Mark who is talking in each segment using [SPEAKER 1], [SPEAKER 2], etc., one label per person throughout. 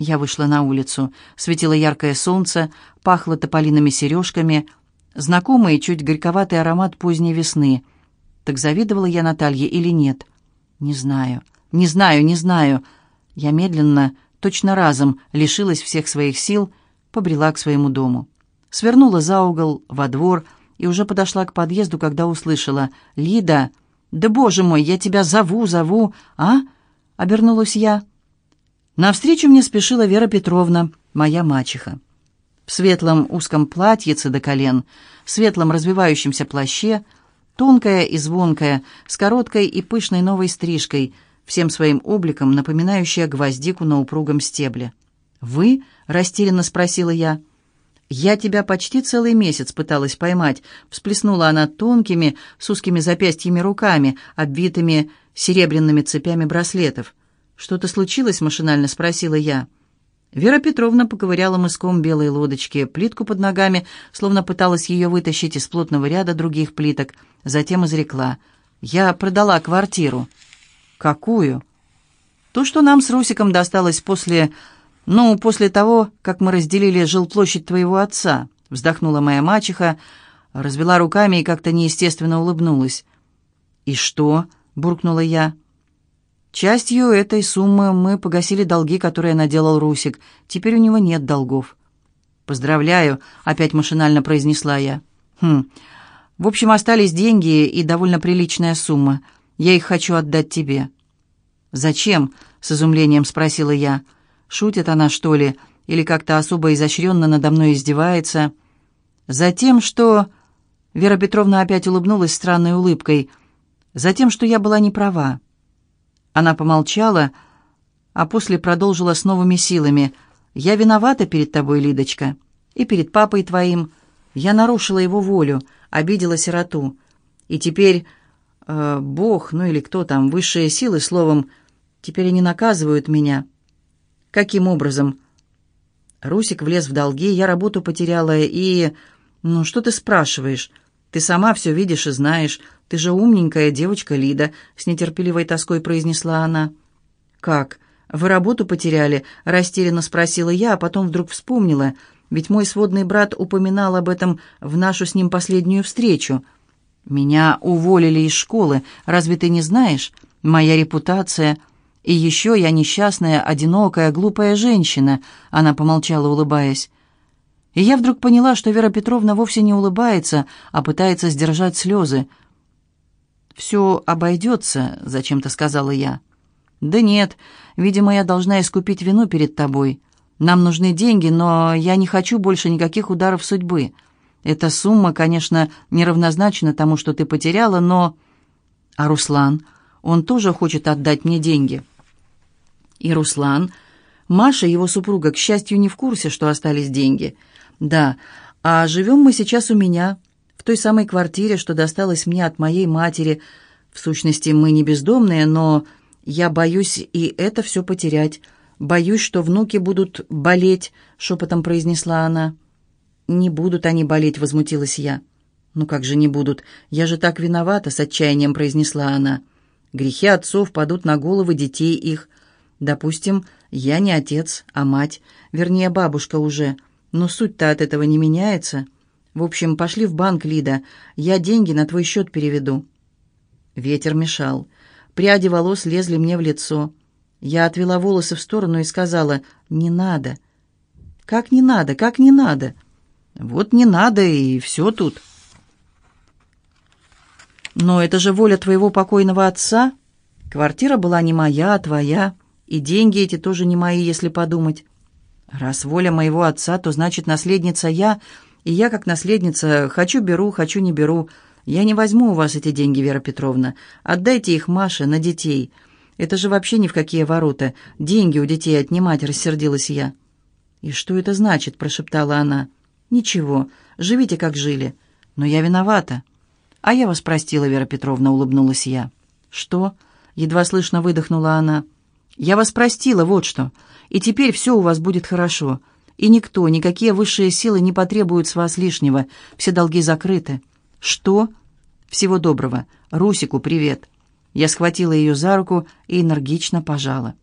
[SPEAKER 1] Я вышла на улицу. Светило яркое солнце, пахло тополиными сережками, знакомый чуть горьковатый аромат поздней весны. Так завидовала я Наталье или нет? Не знаю, не знаю, не знаю. Я медленно, точно разом, лишилась всех своих сил, побрела к своему дому. Свернула за угол, во двор, и уже подошла к подъезду, когда услышала «Лида, да, боже мой, я тебя зову, зову, а?» — обернулась я. Навстречу мне спешила Вера Петровна, моя мачеха. В светлом узком платьице до колен, светлом развивающемся плаще, тонкая и звонкая, с короткой и пышной новой стрижкой, всем своим обликом напоминающая гвоздику на упругом стебле. «Вы?» — растерянно спросила я. «Я тебя почти целый месяц пыталась поймать», — всплеснула она тонкими, с узкими запястьями руками, обвитыми серебряными цепями браслетов. «Что-то случилось?» — машинально спросила я. Вера Петровна поковыряла мыском белой лодочки, плитку под ногами, словно пыталась ее вытащить из плотного ряда других плиток. Затем изрекла. «Я продала квартиру». «Какую?» «То, что нам с Русиком досталось после... Ну, после того, как мы разделили жилплощадь твоего отца», вздохнула моя мачеха, развела руками и как-то неестественно улыбнулась. «И что?» — буркнула я. Частью этой суммы мы погасили долги, которые наделал Русик. Теперь у него нет долгов. «Поздравляю», — опять машинально произнесла я. «Хм. В общем, остались деньги и довольно приличная сумма. Я их хочу отдать тебе». «Зачем?» — с изумлением спросила я. «Шутит она, что ли? Или как-то особо изощренно надо мной издевается?» «Затем, что...» Вера Петровна опять улыбнулась странной улыбкой. «Затем, что я была не права». Она помолчала, а после продолжила с новыми силами. «Я виновата перед тобой, Лидочка, и перед папой твоим. Я нарушила его волю, обидела сироту. И теперь э, Бог, ну или кто там, высшие силы, словом, теперь они наказывают меня». «Каким образом?» Русик влез в долги, я работу потеряла и... «Ну, что ты спрашиваешь? Ты сама все видишь и знаешь. Ты же умненькая девочка Лида», — с нетерпеливой тоской произнесла она. «Как? Вы работу потеряли?» — растерянно спросила я, а потом вдруг вспомнила. Ведь мой сводный брат упоминал об этом в нашу с ним последнюю встречу. «Меня уволили из школы. Разве ты не знаешь? Моя репутация...» «И еще я несчастная, одинокая, глупая женщина», — она помолчала, улыбаясь. И я вдруг поняла, что Вера Петровна вовсе не улыбается, а пытается сдержать слезы. «Все обойдется», — зачем-то сказала я. «Да нет, видимо, я должна искупить вину перед тобой. Нам нужны деньги, но я не хочу больше никаких ударов судьбы. Эта сумма, конечно, неравнозначна тому, что ты потеряла, но...» «А Руслан? Он тоже хочет отдать мне деньги». «И Руслан...» Маша, его супруга, к счастью, не в курсе, что остались деньги. «Да, а живем мы сейчас у меня в той самой квартире, что досталась мне от моей матери. В сущности, мы не бездомные, но я боюсь и это все потерять. Боюсь, что внуки будут болеть», — шепотом произнесла она. «Не будут они болеть», — возмутилась я. «Ну как же не будут? Я же так виновата», — с отчаянием произнесла она. «Грехи отцов падут на головы детей их. Допустим, я не отец, а мать, вернее, бабушка уже, но суть-то от этого не меняется». В общем, пошли в банк, Лида. Я деньги на твой счет переведу». Ветер мешал. Пряди волос лезли мне в лицо. Я отвела волосы в сторону и сказала «Не надо». «Как не надо? Как не надо?» «Вот не надо, и все тут». «Но это же воля твоего покойного отца. Квартира была не моя, а твоя, и деньги эти тоже не мои, если подумать. Раз воля моего отца, то значит наследница я...» И я, как наследница, хочу беру, хочу не беру. Я не возьму у вас эти деньги, Вера Петровна. Отдайте их Маше на детей. Это же вообще ни в какие ворота. Деньги у детей отнимать, рассердилась я. «И что это значит?» – прошептала она. «Ничего, живите, как жили. Но я виновата». «А я вас простила, Вера Петровна», – улыбнулась я. «Что?» – едва слышно выдохнула она. «Я вас простила, вот что. И теперь все у вас будет хорошо. И никто, никакие высшие силы не потребуют с вас лишнего. Все долги закрыты. Что? Всего доброго. Русику привет. Я схватила ее за руку и энергично пожала.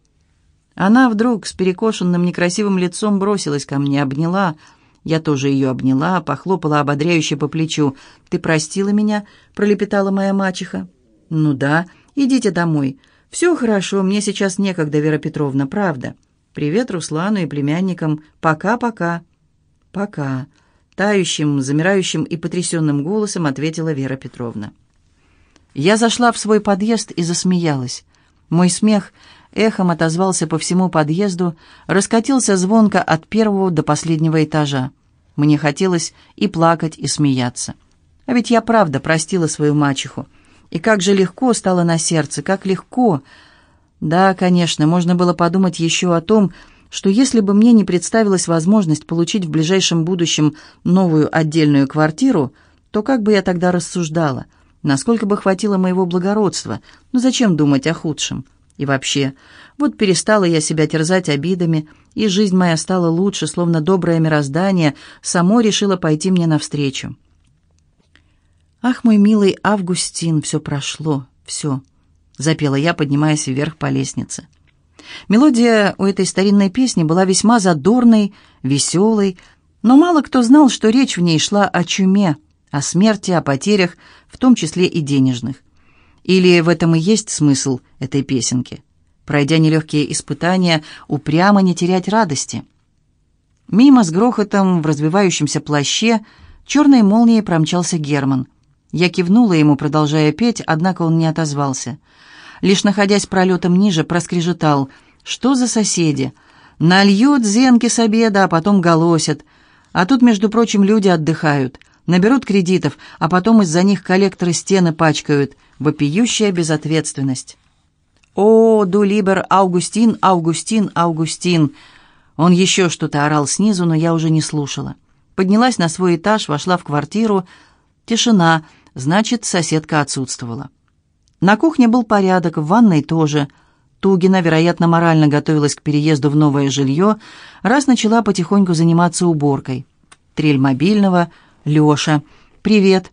[SPEAKER 1] Она вдруг с перекошенным некрасивым лицом бросилась ко мне, обняла. Я тоже ее обняла, похлопала ободряюще по плечу. «Ты простила меня?» — пролепетала моя мачеха. «Ну да, идите домой. Все хорошо, мне сейчас некогда, Вера Петровна, правда. Привет Руслану и племянникам. Пока-пока». «Пока», — тающим, замирающим и потрясенным голосом ответила Вера Петровна. Я зашла в свой подъезд и засмеялась. Мой смех эхом отозвался по всему подъезду, раскатился звонко от первого до последнего этажа. Мне хотелось и плакать, и смеяться. А ведь я правда простила свою мачеху. И как же легко стало на сердце, как легко. Да, конечно, можно было подумать еще о том, что если бы мне не представилась возможность получить в ближайшем будущем новую отдельную квартиру, то как бы я тогда рассуждала, насколько бы хватило моего благородства, ну зачем думать о худшем? И вообще, вот перестала я себя терзать обидами, и жизнь моя стала лучше, словно доброе мироздание само решило пойти мне навстречу. «Ах, мой милый Августин, все прошло, все», — запела я, поднимаясь вверх по лестнице. Мелодия у этой старинной песни была весьма задорной, веселой, но мало кто знал, что речь в ней шла о чуме, о смерти, о потерях, в том числе и денежных. Или в этом и есть смысл этой песенки? Пройдя нелегкие испытания, упрямо не терять радости. Мимо с грохотом в развивающемся плаще черной молнией промчался Герман. Я кивнула ему, продолжая петь, однако он не отозвался. Лишь находясь пролетом ниже, проскрежетал. «Что за соседи? Нальют зенки с обеда, а потом голосят. А тут, между прочим, люди отдыхают. Наберут кредитов, а потом из-за них коллекторы стены пачкают вопиющая безответственность. «О, дулибер Аугустин, Аугустин, Аугустин!» Он еще что-то орал снизу, но я уже не слушала. Поднялась на свой этаж, вошла в квартиру. Тишина, значит, соседка отсутствовала. На кухне был порядок, в ванной тоже. Тугина, вероятно, морально готовилась к переезду в новое жилье, раз начала потихоньку заниматься уборкой. Трель мобильного, Леша. «Привет.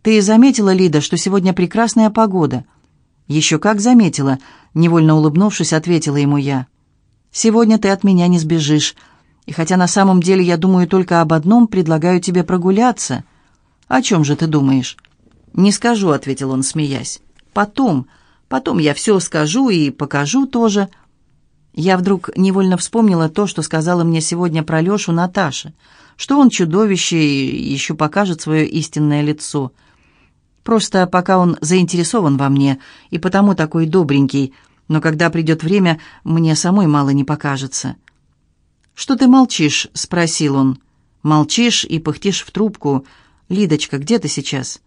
[SPEAKER 1] «Ты заметила, Лида, что сегодня прекрасная погода?» «Еще как заметила», — невольно улыбнувшись, ответила ему я. «Сегодня ты от меня не сбежишь. И хотя на самом деле я думаю только об одном, предлагаю тебе прогуляться». «О чем же ты думаешь?» «Не скажу», — ответил он, смеясь. «Потом. Потом я все скажу и покажу тоже». Я вдруг невольно вспомнила то, что сказала мне сегодня про Лешу Наташа, что он чудовище и еще покажет свое истинное лицо — Просто пока он заинтересован во мне, и потому такой добренький, но когда придет время, мне самой мало не покажется». «Что ты молчишь?» — спросил он. «Молчишь и пыхтишь в трубку. Лидочка, где ты сейчас?»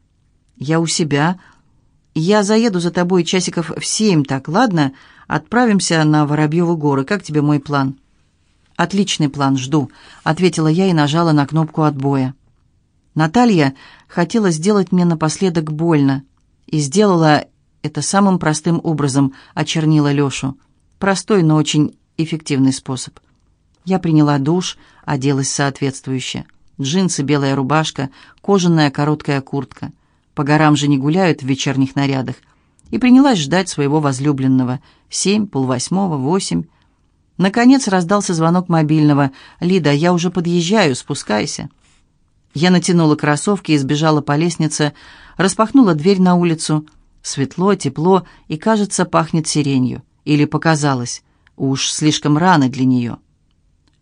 [SPEAKER 1] «Я у себя. Я заеду за тобой часиков в семь, так, ладно? Отправимся на Воробьевы горы. Как тебе мой план?» «Отличный план, жду», — ответила я и нажала на кнопку отбоя. Наталья хотела сделать мне напоследок больно и сделала это самым простым образом, очернила Лешу. Простой, но очень эффективный способ. Я приняла душ, оделась соответствующе. Джинсы, белая рубашка, кожаная короткая куртка. По горам же не гуляют в вечерних нарядах. И принялась ждать своего возлюбленного. Семь, полвосьмого, восемь. Наконец раздался звонок мобильного. «Лида, я уже подъезжаю, спускайся». Я натянула кроссовки и сбежала по лестнице, распахнула дверь на улицу. Светло, тепло и, кажется, пахнет сиренью. Или показалось. Уж слишком рано для нее.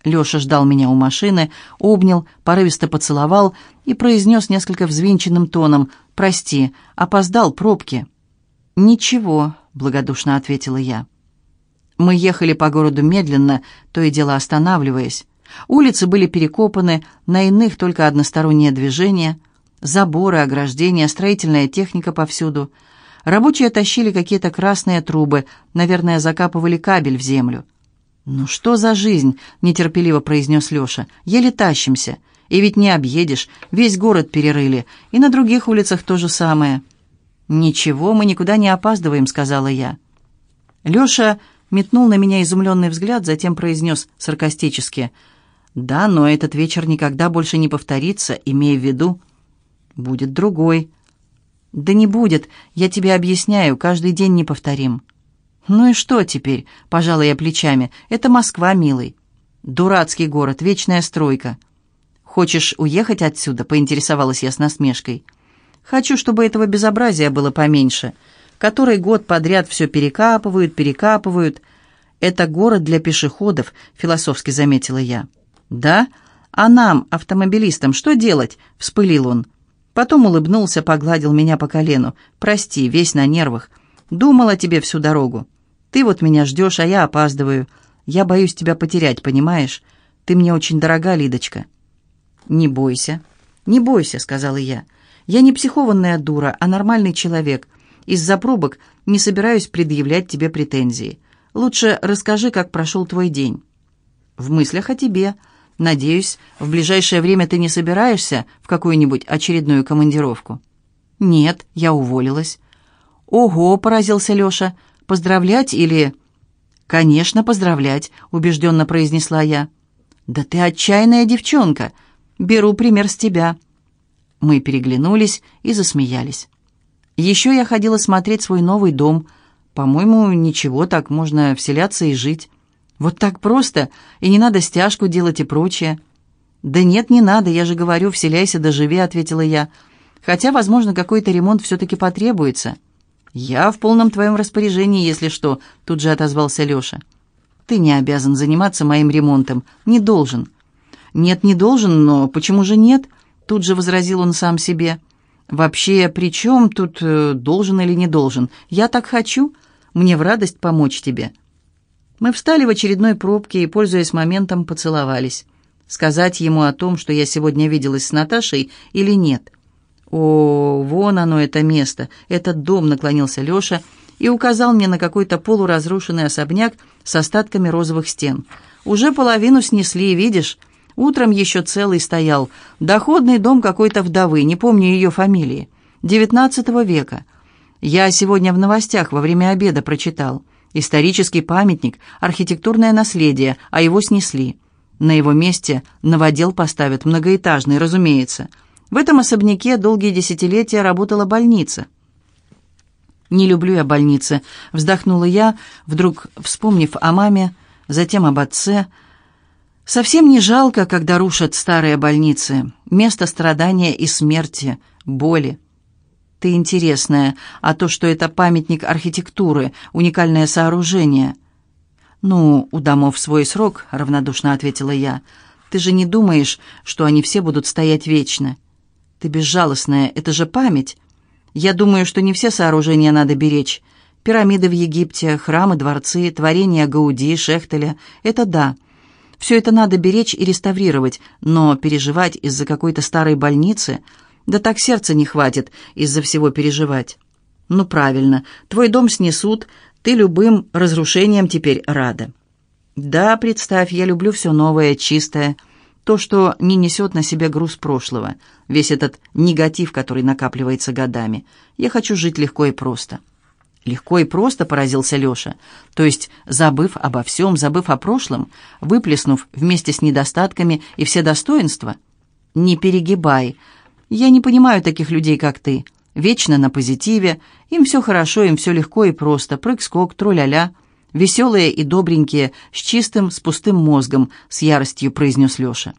[SPEAKER 1] Леша ждал меня у машины, обнял, порывисто поцеловал и произнес несколько взвинченным тоном «Прости, опоздал пробки». «Ничего», — благодушно ответила я. Мы ехали по городу медленно, то и дело останавливаясь. Улицы были перекопаны, на иных только одностороннее движение, заборы, ограждения, строительная техника повсюду. Рабочие тащили какие-то красные трубы, наверное, закапывали кабель в землю. «Ну что за жизнь?» — нетерпеливо произнес Леша. «Еле тащимся. И ведь не объедешь, весь город перерыли, и на других улицах то же самое». «Ничего, мы никуда не опаздываем», — сказала я. Леша метнул на меня изумленный взгляд, затем произнес саркастически — да, но этот вечер никогда больше не повторится, имея в виду. Будет другой. Да не будет, я тебе объясняю, каждый день неповторим. «Ну и что теперь?» — пожала я плечами. «Это Москва, милый. Дурацкий город, вечная стройка». «Хочешь уехать отсюда?» — поинтересовалась я с насмешкой. «Хочу, чтобы этого безобразия было поменьше. Который год подряд все перекапывают, перекапывают. Это город для пешеходов», — философски заметила я. «Да? А нам, автомобилистам, что делать?» — вспылил он. Потом улыбнулся, погладил меня по колену. «Прости, весь на нервах. Думала тебе всю дорогу. Ты вот меня ждешь, а я опаздываю. Я боюсь тебя потерять, понимаешь? Ты мне очень дорога, Лидочка». «Не бойся, не бойся», — сказала я. «Я не психованная дура, а нормальный человек. Из-за пробок не собираюсь предъявлять тебе претензии. Лучше расскажи, как прошел твой день». «В мыслях о тебе. Надеюсь, в ближайшее время ты не собираешься в какую-нибудь очередную командировку?» «Нет, я уволилась». «Ого!» — поразился Леша. «Поздравлять или...» «Конечно, поздравлять», — убежденно произнесла я. «Да ты отчаянная девчонка. Беру пример с тебя». Мы переглянулись и засмеялись. Еще я ходила смотреть свой новый дом. По-моему, ничего, так можно вселяться и жить. Вот так просто, и не надо стяжку делать и прочее. «Да нет, не надо, я же говорю, вселяйся да живи», — ответила я. «Хотя, возможно, какой-то ремонт все-таки потребуется». «Я в полном твоем распоряжении, если что», — тут же отозвался Леша. «Ты не обязан заниматься моим ремонтом. Не должен». «Нет, не должен, но почему же нет?» — тут же возразил он сам себе. «Вообще, при чем тут э, должен или не должен? Я так хочу. Мне в радость помочь тебе». Мы встали в очередной пробке и, пользуясь моментом, поцеловались. Сказать ему о том, что я сегодня виделась с Наташей, или нет? «О, вон оно, это место, этот дом», — наклонился Леша и указал мне на какой-то полуразрушенный особняк с остатками розовых стен. «Уже половину снесли, видишь?» Утром еще целый стоял. Доходный дом какой-то вдовы, не помню ее фамилии. Девятнадцатого века. Я сегодня в новостях во время обеда прочитал. Исторический памятник, архитектурное наследие, а его снесли. На его месте новодел поставят, многоэтажный, разумеется. В этом особняке долгие десятилетия работала больница. «Не люблю я больницы», — вздохнула я, вдруг вспомнив о маме, затем об отце, — Совсем не жалко, когда рушат старые больницы. Место страдания и смерти, боли. Ты интересная, а то, что это памятник архитектуры, уникальное сооружение. Ну, у домов свой срок, равнодушно ответила я. Ты же не думаешь, что они все будут стоять вечно? Ты безжалостная, это же память. Я думаю, что не все сооружения надо беречь. Пирамиды в Египте, храмы, дворцы, творения Гауди, Шехтеля — это да — все это надо беречь и реставрировать, но переживать из-за какой-то старой больницы... Да так сердца не хватит из-за всего переживать. Ну, правильно, твой дом снесут, ты любым разрушением теперь рада. Да, представь, я люблю все новое, чистое, то, что не несет на себе груз прошлого, весь этот негатив, который накапливается годами. Я хочу жить легко и просто. Легко и просто поразился Леша. То есть, забыв обо всем, забыв о прошлом, выплеснув вместе с недостатками и все достоинства? Не перегибай. Я не понимаю таких людей, как ты. Вечно на позитиве. Им все хорошо, им все легко и просто. Прыг-скок, тру-ля-ля. Веселые и добренькие, с чистым, с пустым мозгом, с яростью произнес Леша.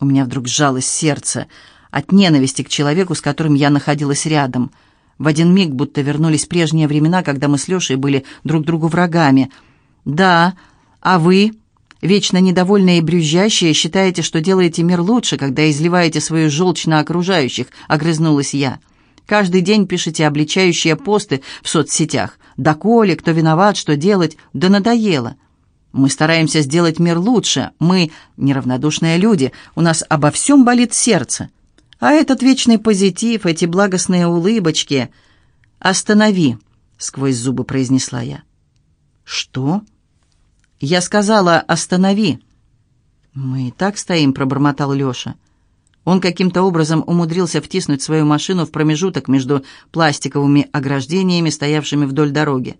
[SPEAKER 1] У меня вдруг сжалось сердце от ненависти к человеку, с которым я находилась рядом — в один миг будто вернулись прежние времена, когда мы с Лешей были друг другу врагами. «Да, а вы, вечно недовольные и брюзжащие, считаете, что делаете мир лучше, когда изливаете свою желчь на окружающих», — огрызнулась я. «Каждый день пишете обличающие посты в соцсетях. Да коли, кто виноват, что делать, да надоело». Мы стараемся сделать мир лучше. Мы неравнодушные люди. У нас обо всем болит сердце. А этот вечный позитив, эти благостные улыбочки... «Останови!» — сквозь зубы произнесла я. «Что?» «Я сказала, останови!» «Мы и так стоим», — пробормотал Леша. Он каким-то образом умудрился втиснуть свою машину в промежуток между пластиковыми ограждениями, стоявшими вдоль дороги.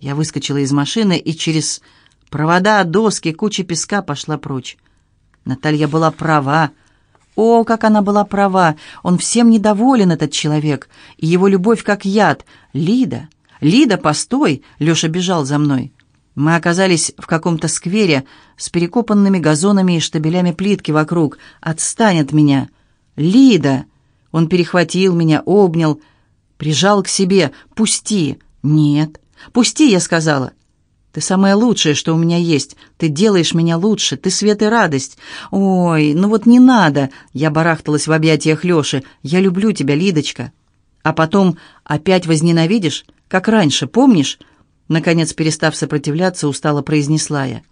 [SPEAKER 1] Я выскочила из машины и через провода, доски, кучи песка пошла прочь. Наталья была права. О, как она была права! Он всем недоволен, этот человек, и его любовь как яд. Лида, «Лида, постой!» — Леша бежал за мной. Мы оказались в каком-то сквере с перекопанными газонами и штабелями плитки вокруг. «Отстань от меня!» «Лида!» Он перехватил меня, обнял, прижал к себе. «Пусти!» «Нет!» «Пусти!» — я сказала. «Ты самое лучшее, что у меня есть. Ты делаешь меня лучше. Ты свет и радость. Ой, ну вот не надо!» Я барахталась в объятиях Леши. «Я люблю тебя, Лидочка!» «А потом опять возненавидишь, как раньше, помнишь?» Наконец, перестав сопротивляться, устало произнесла я.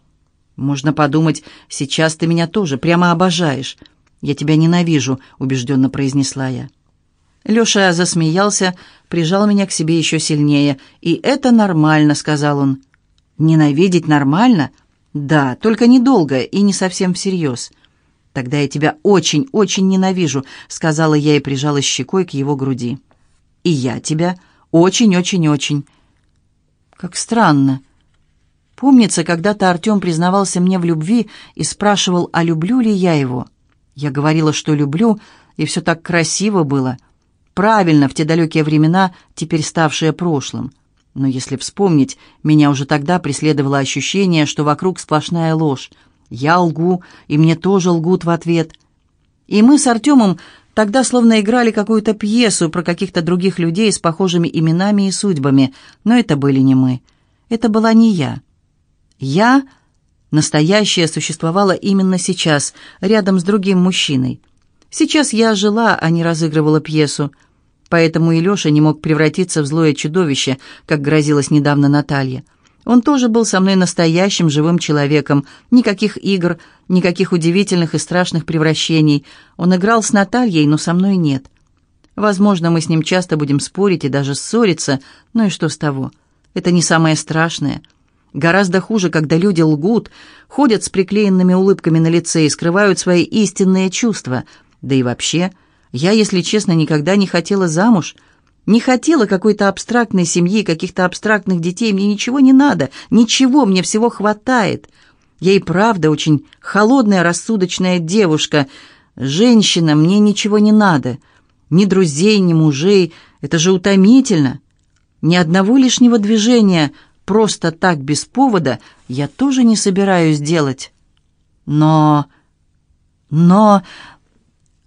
[SPEAKER 1] «Можно подумать, сейчас ты меня тоже прямо обожаешь. Я тебя ненавижу», — убежденно произнесла я. Леша засмеялся, прижал меня к себе еще сильнее. «И это нормально», — сказал он. «Ненавидеть нормально?» «Да, только недолго и не совсем всерьез». «Тогда я тебя очень-очень ненавижу», — сказала я и прижалась щекой к его груди. «И я тебя очень-очень-очень». Как странно. Помнится, когда-то Артем признавался мне в любви и спрашивал, а люблю ли я его. Я говорила, что люблю, и все так красиво было. Правильно, в те далекие времена, теперь ставшие прошлым. Но если вспомнить, меня уже тогда преследовало ощущение, что вокруг сплошная ложь. Я лгу, и мне тоже лгут в ответ. И мы с Артемом Тогда словно играли какую-то пьесу про каких-то других людей с похожими именами и судьбами, но это были не мы. Это была не я. Я, настоящая, существовала именно сейчас, рядом с другим мужчиной. Сейчас я жила, а не разыгрывала пьесу. Поэтому и Леша не мог превратиться в злое чудовище, как грозилась недавно Наталья. Он тоже был со мной настоящим живым человеком. Никаких игр, никаких удивительных и страшных превращений. Он играл с Натальей, но со мной нет. Возможно, мы с ним часто будем спорить и даже ссориться, но и что с того? Это не самое страшное. Гораздо хуже, когда люди лгут, ходят с приклеенными улыбками на лице и скрывают свои истинные чувства. Да и вообще, я, если честно, никогда не хотела замуж — не хотела какой-то абстрактной семьи, каких-то абстрактных детей. Мне ничего не надо, ничего, мне всего хватает. И правда очень холодная, рассудочная девушка. Женщина, мне ничего не надо. Ни друзей, ни мужей. Это же утомительно. Ни одного лишнего движения, просто так, без повода, я тоже не собираюсь делать. Но... Но...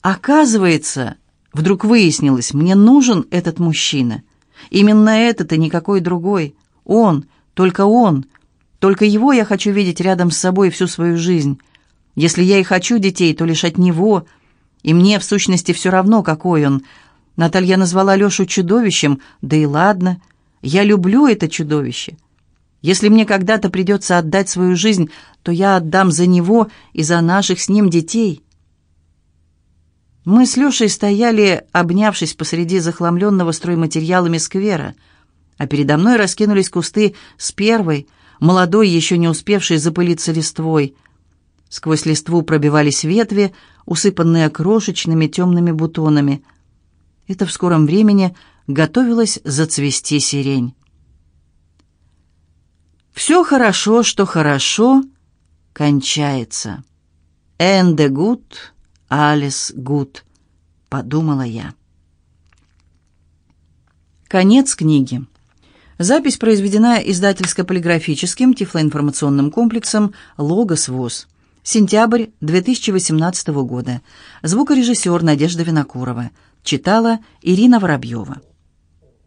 [SPEAKER 1] Оказывается, Вдруг выяснилось, мне нужен этот мужчина. Именно этот и никакой другой. Он, только он. Только его я хочу видеть рядом с собой всю свою жизнь. Если я и хочу детей, то лишь от него. И мне, в сущности, все равно, какой он. Наталья назвала Лешу чудовищем, да и ладно. Я люблю это чудовище. Если мне когда-то придется отдать свою жизнь, то я отдам за него и за наших с ним детей». Мы с Лешей стояли, обнявшись посреди захламленного стройматериалами сквера, а передо мной раскинулись кусты с первой, молодой, еще не успевшей запылиться листвой. Сквозь листву пробивались ветви, усыпанные крошечными темными бутонами. Это в скором времени готовилась зацвести сирень. «Все хорошо, что хорошо, кончается. Энде гуд Алис Гуд, подумала я. Конец книги. Запись произведена издательско-полиграфическим тифлоинформационным комплексом «Логос ВОЗ». Сентябрь 2018 года. Звукорежиссер Надежда Винокурова. Читала Ирина Воробьева.